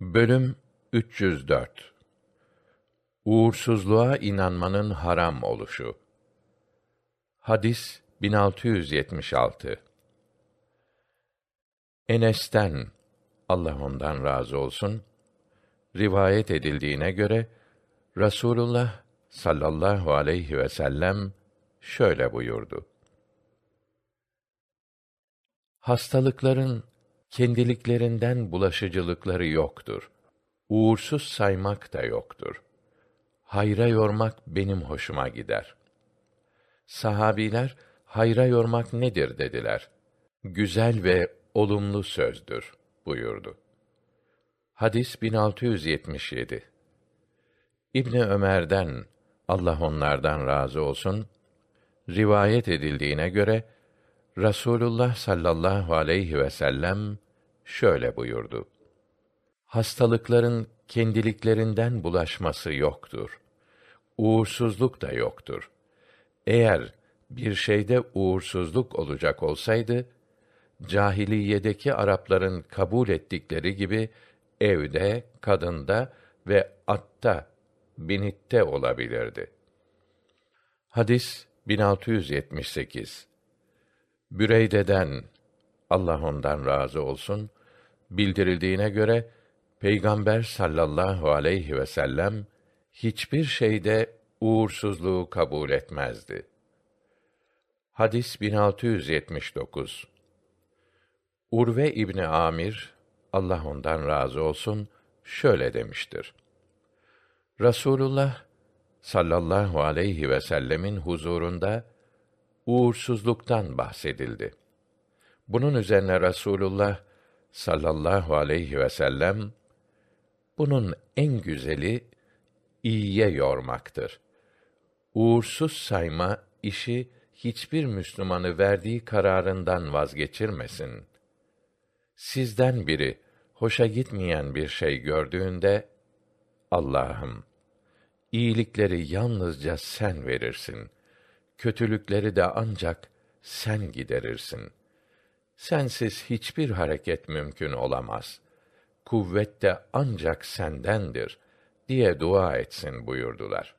Bölüm 304 Uğursuzluğa inanmanın haram oluşu. Hadis 1676. Enes'ten Allah ondan razı olsun rivayet edildiğine göre Rasulullah sallallahu aleyhi ve sellem şöyle buyurdu. Hastalıkların kendiliklerinden bulaşıcılıkları yoktur. Uğursuz saymak da yoktur. Hayra yormak benim hoşuma gider. Sahabiler hayra yormak nedir dediler. Güzel ve olumlu sözdür buyurdu. Hadis 1677. İbni Ömer'den Allah onlardan razı olsun rivayet edildiğine göre Rasulullah sallallahu aleyhi ve sellem şöyle buyurdu. Hastalıkların kendiliklerinden bulaşması yoktur. Uğursuzluk da yoktur. Eğer bir şeyde uğursuzluk olacak olsaydı, cahiliyedeki Arapların kabul ettikleri gibi evde, kadında ve atta, binitte olabilirdi. Hadis 1678 Büreyde'den Allah ondan razı olsun bildirildiğine göre Peygamber sallallahu aleyhi ve sellem hiçbir şeyde uğursuzluğu kabul etmezdi. Hadis 1679. Urve İbni Amir Allah ondan razı olsun şöyle demiştir. Rasulullah sallallahu aleyhi ve sellemin huzurunda uğursuzluktan bahsedildi. Bunun üzerine Rasulullah sallallahu aleyhi ve sellem bunun en güzeli iyiye yormaktır. Uğursuz sayma işi hiçbir Müslümanı verdiği kararından vazgeçirmesin. Sizden biri hoşa gitmeyen bir şey gördüğünde Allah'ım iyilikleri yalnızca sen verirsin. Kötülükleri de ancak sen giderirsin. Sensiz hiçbir hareket mümkün olamaz. Kuvvet de ancak sendendir diye dua etsin buyurdular.